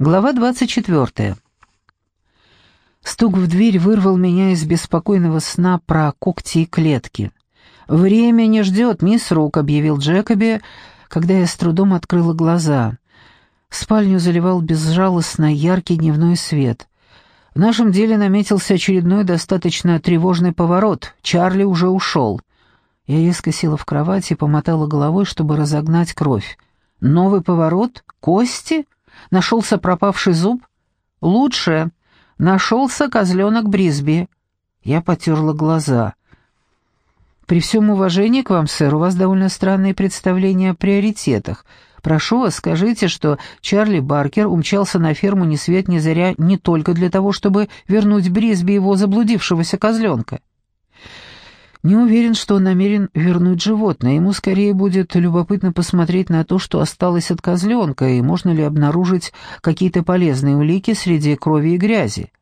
Глава 24. Стук в дверь вырвал меня из беспокойного сна про когти и клетки. «Время не ждет, мисс Рук», — объявил Джекоби, когда я с трудом открыла глаза. Спальню заливал безжалостно яркий дневной свет. В нашем деле наметился очередной достаточно тревожный поворот. Чарли уже ушел. Я резко села в кровати и помотала головой, чтобы разогнать кровь. «Новый поворот? Кости?» Нашелся пропавший зуб? Лучше. Нашелся козленок Брисби. Я потерла глаза. При всем уважении к вам, сэр, у вас довольно странные представления о приоритетах. Прошу вас, скажите, что Чарли Баркер умчался на ферму ни свет ни заря не только для того, чтобы вернуть Брисби его заблудившегося козленка. Не уверен, что он намерен вернуть животное. Ему скорее будет любопытно посмотреть на то, что осталось от козленка, и можно ли обнаружить какие-то полезные улики среди крови и грязи.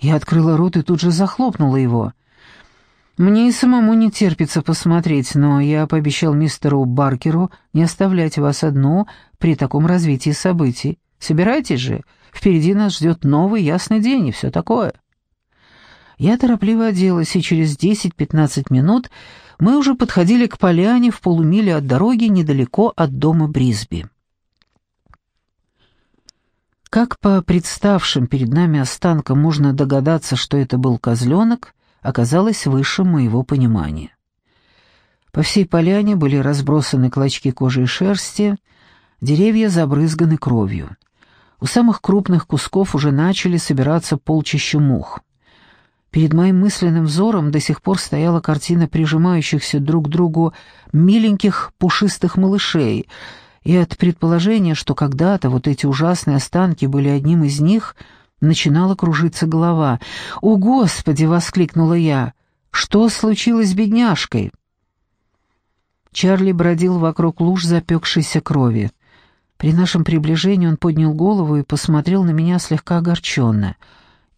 Я открыла рот и тут же захлопнула его. Мне и самому не терпится посмотреть, но я пообещал мистеру Баркеру не оставлять вас одну при таком развитии событий. Собирайтесь же, впереди нас ждет новый ясный день и все такое. Я торопливо оделась, и через 10-15 минут мы уже подходили к поляне в полумиле от дороги недалеко от дома Брисби. Как по представшим перед нами останкам можно догадаться, что это был козленок, оказалось выше моего понимания. По всей поляне были разбросаны клочки кожи и шерсти, деревья забрызганы кровью. У самых крупных кусков уже начали собираться полчища мух. Перед моим мысленным взором до сих пор стояла картина прижимающихся друг к другу миленьких пушистых малышей, и от предположения, что когда-то вот эти ужасные останки были одним из них, начинала кружиться голова. «О, Господи!» — воскликнула я. «Что случилось с бедняжкой?» Чарли бродил вокруг луж запекшейся крови. При нашем приближении он поднял голову и посмотрел на меня слегка огорченно —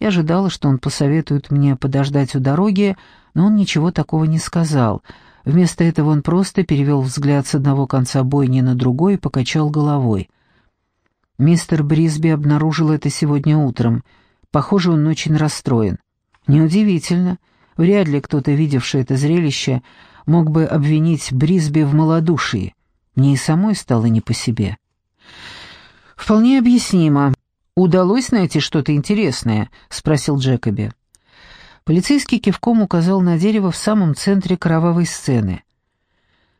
я ожидала, что он посоветует мне подождать у дороги, но он ничего такого не сказал. Вместо этого он просто перевел взгляд с одного конца бойни на другой и покачал головой. Мистер Брисби обнаружил это сегодня утром. Похоже, он очень расстроен. Неудивительно. Вряд ли кто-то, видевший это зрелище, мог бы обвинить Брисби в малодушии. Мне и самой стало не по себе. Вполне объяснимо. «Удалось найти что-то интересное?» — спросил Джекоби. Полицейский кивком указал на дерево в самом центре кровавой сцены.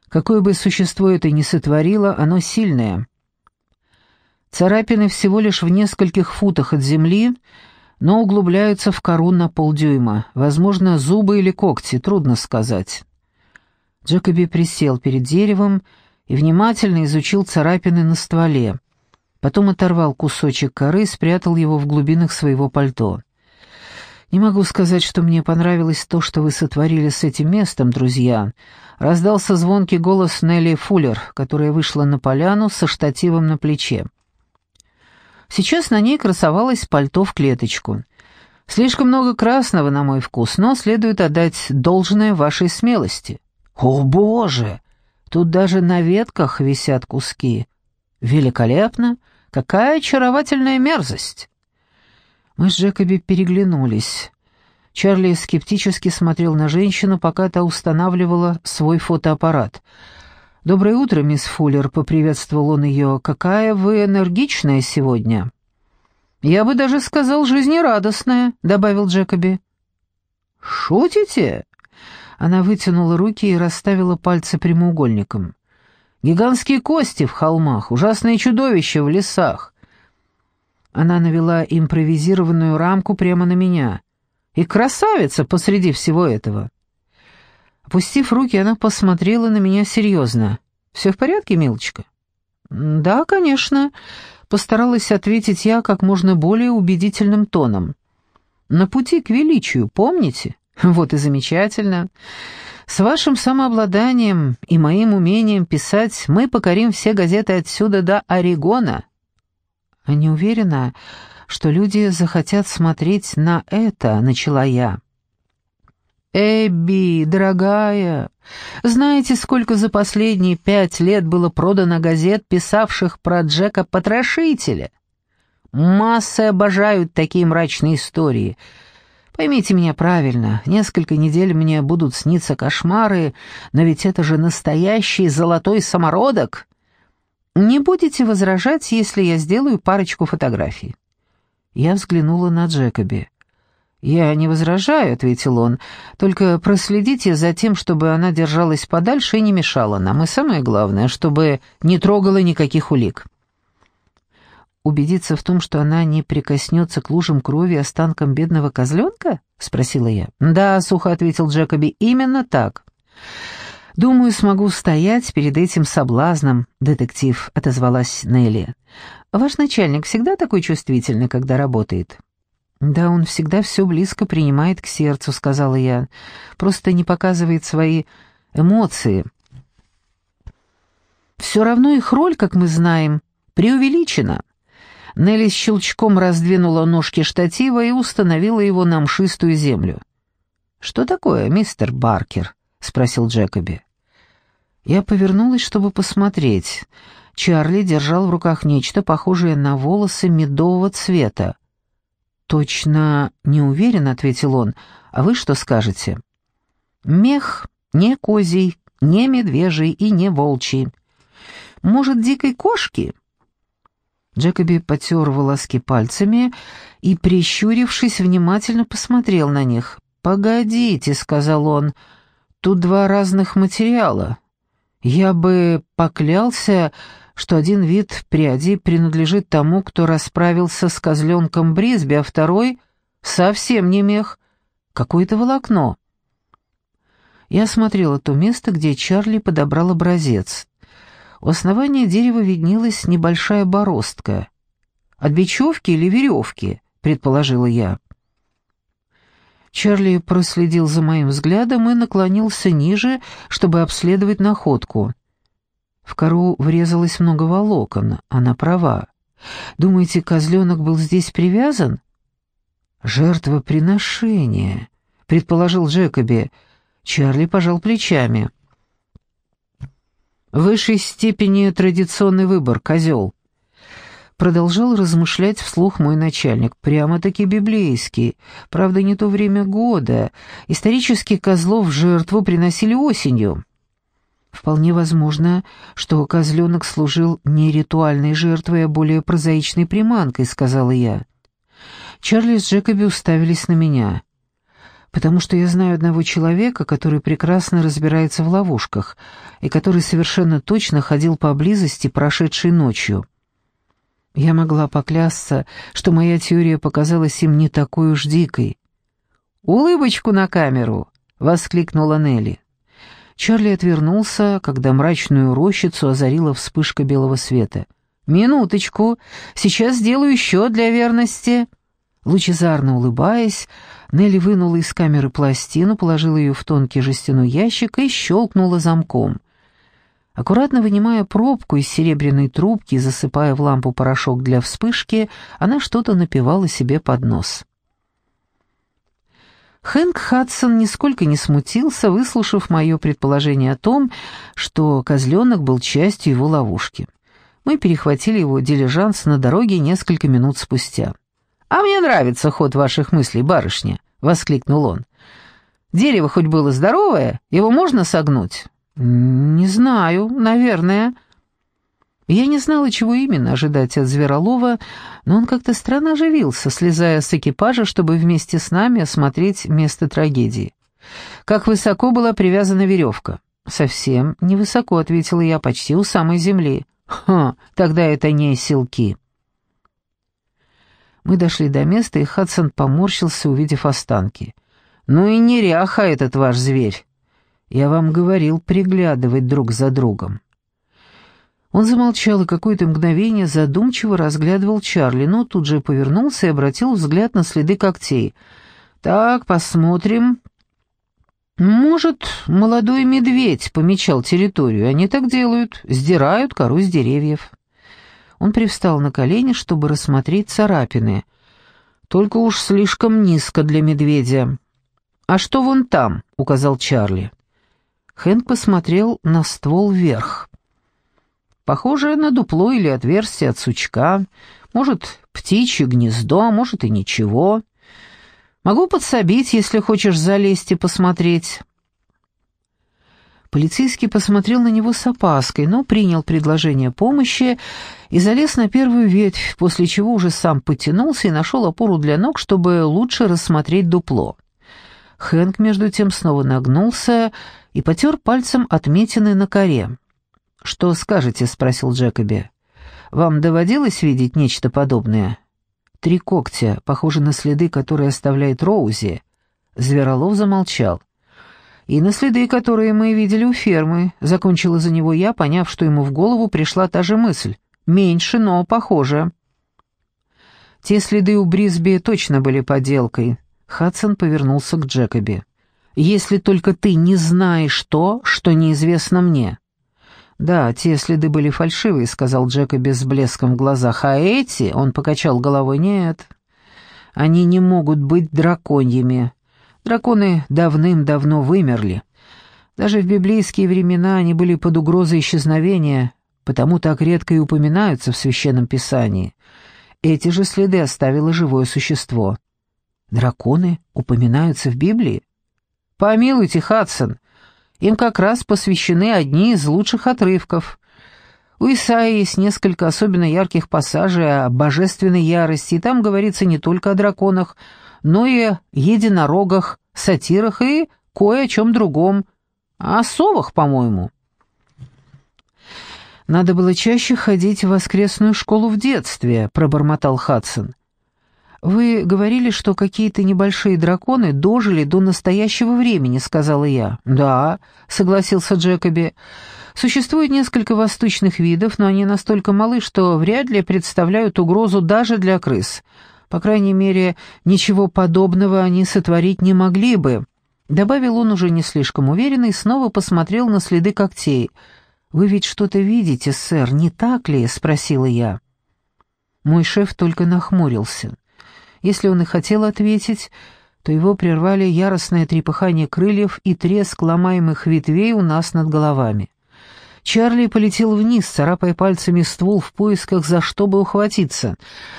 Какое бы существо это ни сотворило, оно сильное. Царапины всего лишь в нескольких футах от земли, но углубляются в кору на полдюйма. Возможно, зубы или когти, трудно сказать. Джекоби присел перед деревом и внимательно изучил царапины на стволе. Потом оторвал кусочек коры и спрятал его в глубинах своего пальто. «Не могу сказать, что мне понравилось то, что вы сотворили с этим местом, друзья», — раздался звонкий голос Нелли Фуллер, которая вышла на поляну со штативом на плече. Сейчас на ней красовалось пальто в клеточку. «Слишком много красного, на мой вкус, но следует отдать должное вашей смелости». «О, Боже! Тут даже на ветках висят куски. Великолепно! Какая очаровательная мерзость!» Мы с Джекоби переглянулись. Чарли скептически смотрел на женщину, пока та устанавливала свой фотоаппарат. «Доброе утро, мисс Фуллер», — поприветствовал он ее. «Какая вы энергичная сегодня!» «Я бы даже сказал, жизнерадостная», — добавил Джекоби. «Шутите?» Она вытянула руки и расставила пальцы прямоугольником. Гигантские кости в холмах, ужасные чудовища в лесах. Она навела импровизированную рамку прямо на меня. И красавица посреди всего этого. Опустив руки, она посмотрела на меня серьезно. «Все в порядке, милочка?» «Да, конечно», — постаралась ответить я как можно более убедительным тоном. «На пути к величию, помните? Вот и замечательно. С вашим самообладанием и моим умением писать мы покорим все газеты отсюда до Орегона. А не уверена, что люди захотят смотреть на это, начала я. «Эбби, дорогая, знаете, сколько за последние пять лет было продано газет, писавших про Джека Потрошителя? Массы обожают такие мрачные истории. Поймите меня правильно, несколько недель мне будут сниться кошмары, но ведь это же настоящий золотой самородок. Не будете возражать, если я сделаю парочку фотографий?» Я взглянула на Джекоби. «Я не возражаю», — ответил он, — «только проследите за тем, чтобы она держалась подальше и не мешала нам, и самое главное, чтобы не трогала никаких улик». «Убедиться в том, что она не прикоснется к лужам крови и останкам бедного козленка?» — спросила я. «Да», — сухо ответил Джекоби, — «именно так». «Думаю, смогу стоять перед этим соблазном, детектив», — отозвалась Нелли. «Ваш начальник всегда такой чувствительный, когда работает?» «Да, он всегда все близко принимает к сердцу», — сказала я. «Просто не показывает свои эмоции». «Все равно их роль, как мы знаем, преувеличена». Нелли щелчком раздвинула ножки штатива и установила его на мшистую землю. «Что такое, мистер Баркер?» — спросил Джекоби. Я повернулась, чтобы посмотреть. Чарли держал в руках нечто похожее на волосы медового цвета. «Точно не уверен», — ответил он. «А вы что скажете?» «Мех не козий, не медвежий и не волчий. Может, дикой кошки?» Джекоби потер волоски пальцами и, прищурившись, внимательно посмотрел на них. «Погодите», — сказал он, — «тут два разных материала. Я бы поклялся, что один вид пряди принадлежит тому, кто расправился с козленком Брисби, а второй — совсем не мех, какое-то волокно. Я осмотрела то место, где Чарли подобрал образец. У основания дерева виднелась небольшая бороздка. «От бечевки или веревки?» — предположила я. Чарли проследил за моим взглядом и наклонился ниже, чтобы обследовать находку. В кору врезалось много волокон, она права. Думаете, козленок был здесь привязан? Жертвоприношение, предположил Джекоби. Чарли пожал плечами. В высшей степени традиционный выбор, козел. Продолжал размышлять вслух мой начальник, прямо-таки библейский. Правда, не то время года. Исторически козлов в жертву приносили осенью. Вполне возможно, что козленок служил не ритуальной жертвой, а более прозаичной приманкой, сказала я. Чарли с Джекоби уставились на меня. «Потому что я знаю одного человека, который прекрасно разбирается в ловушках и который совершенно точно ходил поблизости прошедшей ночью». Я могла поклясться, что моя теория показалась им не такой уж дикой. «Улыбочку на камеру!» — воскликнула Нелли. Чарли отвернулся, когда мрачную рощицу озарила вспышка белого света. «Минуточку, сейчас сделаю еще для верности». Лучезарно улыбаясь, Нелли вынула из камеры пластину, положила ее в тонкий жестяной ящик и щелкнула замком. Аккуратно вынимая пробку из серебряной трубки и засыпая в лампу порошок для вспышки, она что-то напевала себе под нос. Хэнк Хадсон нисколько не смутился, выслушав мое предположение о том, что козленок был частью его ловушки. Мы перехватили его дилижанс на дороге несколько минут спустя. «А мне нравится ход ваших мыслей, барышня», — воскликнул он. «Дерево хоть было здоровое, его можно согнуть?» «Не знаю, наверное». Я не знала, чего именно ожидать от Зверолова, но он как-то странно оживился, слезая с экипажа, чтобы вместе с нами осмотреть место трагедии. «Как высоко была привязана веревка?» «Совсем невысоко», — ответила я, — «почти у самой земли». «Ха, тогда это не селки». Мы дошли до места, и Хадсон поморщился, увидев останки. «Ну и неряха этот ваш зверь. Я вам говорил приглядывать друг за другом». Он замолчал и какое-то мгновение задумчиво разглядывал Чарли, но тут же повернулся и обратил взгляд на следы когтей. «Так, посмотрим». «Может, молодой медведь помечал территорию. Они так делают, сдирают кору с деревьев». Он привстал на колени, чтобы рассмотреть царапины. «Только уж слишком низко для медведя». «А что вон там?» — указал Чарли. Хэнк посмотрел на ствол вверх. Похоже на дупло или отверстие от сучка. Может, птичье гнездо, а может и ничего. Могу подсобить, если хочешь залезть и посмотреть». Полицейский посмотрел на него с опаской, но принял предложение помощи и залез на первую ветвь, после чего уже сам потянулся и нашел опору для ног, чтобы лучше рассмотреть дупло. Хэнк, между тем, снова нагнулся и потер пальцем отметины на коре. «Что скажете?» — спросил Джекоби. «Вам доводилось видеть нечто подобное?» «Три когтя, похожи на следы, которые оставляет Роузи». Зверолов замолчал. «И на следы, которые мы видели у фермы», — закончила за него я, поняв, что ему в голову пришла та же мысль. «Меньше, но похоже». Те следы у Брисби точно были подделкой. Хадсон повернулся к Джекоби. «Если только ты не знаешь то, что неизвестно мне». «Да, те следы были фальшивые», — сказал Джекоби с блеском в глазах. «А эти...» — он покачал головой. «Нет, они не могут быть драконьями. Драконы давным-давно вымерли. Даже в библейские времена они были под угрозой исчезновения, потому так редко и упоминаются в Священном Писании. Эти же следы оставило живое существо». «Драконы упоминаются в Библии?» «Помилуйте, Хадсон, им как раз посвящены одни из лучших отрывков. У Исаии есть несколько особенно ярких пассажей о божественной ярости, и там говорится не только о драконах, но и о единорогах, сатирах и кое о чем другом. О совах, по-моему. «Надо было чаще ходить в воскресную школу в детстве», — пробормотал Хадсон. «Вы говорили, что какие-то небольшие драконы дожили до настоящего времени», — сказала я. «Да», — согласился Джекоби. «Существует несколько восточных видов, но они настолько малы, что вряд ли представляют угрозу даже для крыс. По крайней мере, ничего подобного они сотворить не могли бы». Добавил он уже не слишком уверенно и снова посмотрел на следы когтей. «Вы ведь что-то видите, сэр, не так ли?» — спросила я. Мой шеф только нахмурился. Если он и хотел ответить, то его прервали яростное трепыхание крыльев и треск ломаемых ветвей у нас над головами. Чарли полетел вниз, царапая пальцами ствол в поисках, за что бы ухватиться.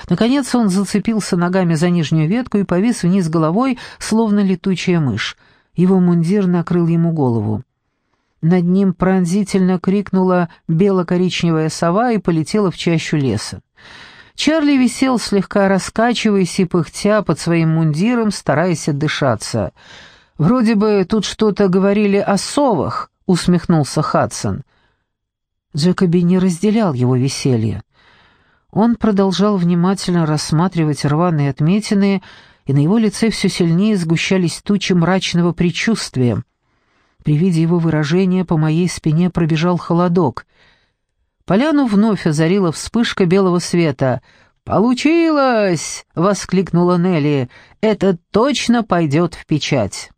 Наконец он зацепился ногами за нижнюю ветку и повис вниз головой, словно летучая мышь. Его мундир накрыл ему голову. Над ним пронзительно крикнула бело-коричневая сова и полетела в чащу леса. Чарли висел, слегка раскачиваясь и пыхтя под своим мундиром, стараясь отдышаться. «Вроде бы тут что-то говорили о совах», — усмехнулся Хадсон. Джекоби не разделял его веселье. Он продолжал внимательно рассматривать рваные отметины, и на его лице все сильнее сгущались тучи мрачного предчувствия. При виде его выражения по моей спине пробежал холодок — Поляну вновь озарила вспышка белого света. «Получилось!» — воскликнула Нелли. «Это точно пойдет в печать!»